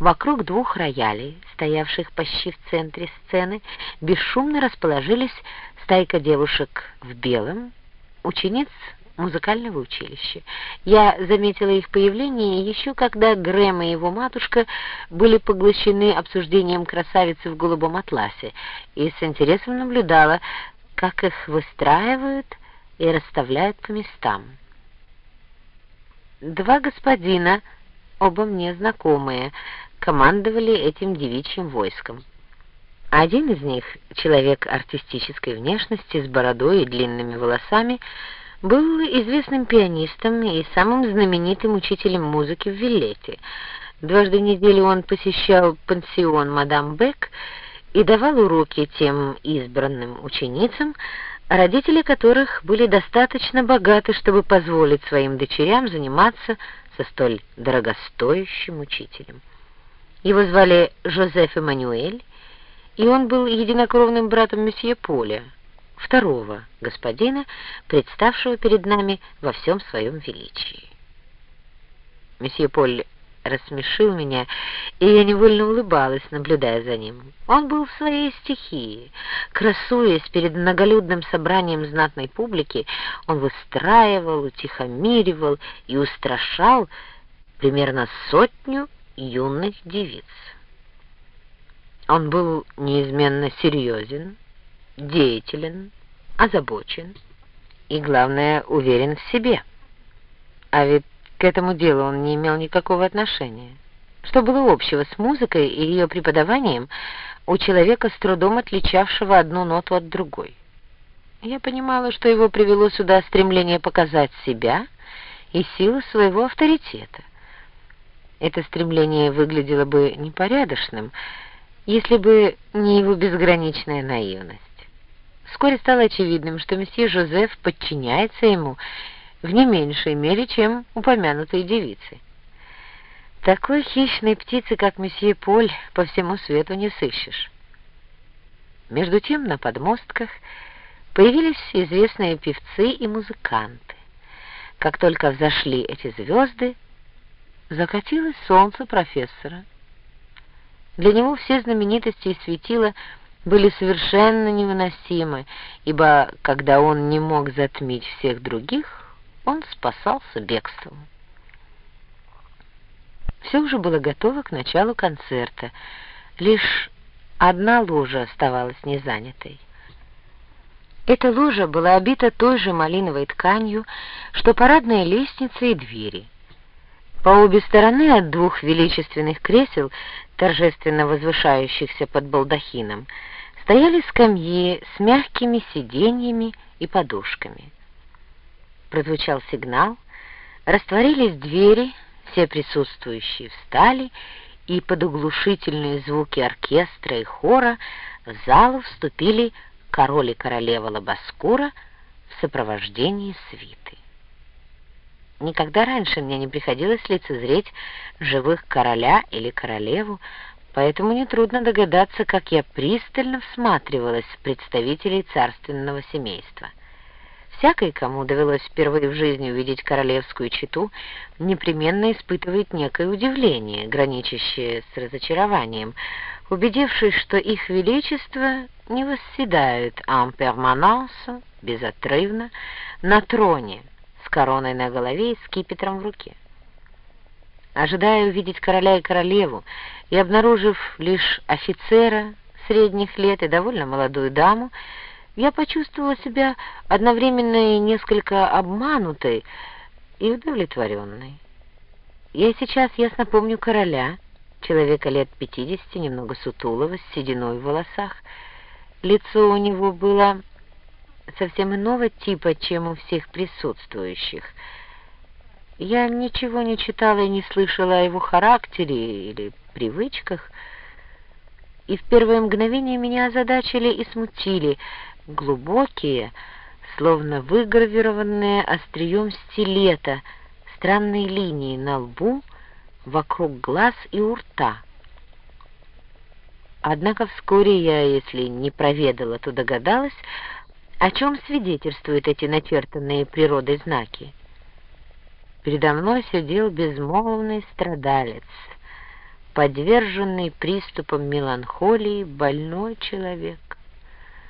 Вокруг двух роялей, стоявших почти в центре сцены, бесшумно расположились стайка девушек в белом, учениц музыкального училища. Я заметила их появление еще когда Грэм и его матушка были поглощены обсуждением красавицы в голубом атласе, и с интересом наблюдала, как их выстраивают и расставляют по местам. Два господина, оба мне знакомые, командовали этим девичьим войском. Один из них, человек артистической внешности, с бородой и длинными волосами, был известным пианистом и самым знаменитым учителем музыки в Виллете. Дважды в неделю он посещал пансион мадам Бек и давал уроки тем избранным ученицам, родители которых были достаточно богаты, чтобы позволить своим дочерям заниматься со столь дорогостоящим учителем. Его звали Жозеф Эммануэль, и он был единокровным братом месье Поля, второго господина, представшего перед нами во всем своем величии. Месье Поль рассмешил меня, и я невольно улыбалась, наблюдая за ним. Он был в своей стихии. Красуясь перед многолюдным собранием знатной публики, он выстраивал, утихомиривал и устрашал примерно сотню юных девиц. Он был неизменно серьезен, деятелен, озабочен и, главное, уверен в себе. А ведь к этому делу он не имел никакого отношения. Что было общего с музыкой и ее преподаванием у человека с трудом отличавшего одну ноту от другой? Я понимала, что его привело сюда стремление показать себя и силу своего авторитета. Это стремление выглядело бы непорядочным, если бы не его безграничная наивность. Вскоре стало очевидным, что месье Жозеф подчиняется ему в не меньшей мере, чем упомянутые девицы. Такой хищной птицы, как месье Поль, по всему свету не сыщешь. Между тем на подмостках появились известные певцы и музыканты. Как только взошли эти звезды, закатилось солнце профессора. Для него все знаменитости и светила были совершенно невыносимы, ибо когда он не мог затмить всех других, он спасался бегством. Все уже было готово к началу концерта, лишь одна ложа оставалась незанятой. Эта ложа была обита той же малиновой тканью, что парадная лестница и двери — по обе стороны от двух величественных кресел, торжественно возвышающихся под балдахином, стояли скамьи с мягкими сиденьями и подушками. Прозвучал сигнал, растворились двери, все присутствующие встали, и под оглушительные звуки оркестра и хора в залу вступили король и королева Лабаскура в сопровождении свиты. Никогда раньше мне не приходилось лицезреть живых короля или королеву, поэтому нетрудно догадаться, как я пристально всматривалась в представителей царственного семейства. Всякий, кому довелось впервые в жизни увидеть королевскую чету, непременно испытывает некое удивление, граничащее с разочарованием, убедившись, что их величество не восседают ампермананс безотрывно на троне, короной на голове и скипетром в руке. Ожидая увидеть короля и королеву, и обнаружив лишь офицера средних лет и довольно молодую даму, я почувствовала себя одновременно и несколько обманутой и удовлетворенной. Я сейчас ясно помню короля, человека лет пятидесяти, немного сутулого, с сединой в волосах. Лицо у него было совсем иного типа, чем у всех присутствующих. Я ничего не читала и не слышала о его характере или привычках, и в первое мгновение меня озадачили и смутили глубокие, словно выгравированные острием стилета, странные линии на лбу, вокруг глаз и у рта. Однако вскоре я, если не проведала, то догадалась, о чем свидетельствуют эти начертанные природой знаки? Передо мной сидел безмолвный страдалец, подверженный приступам меланхолии больной человек.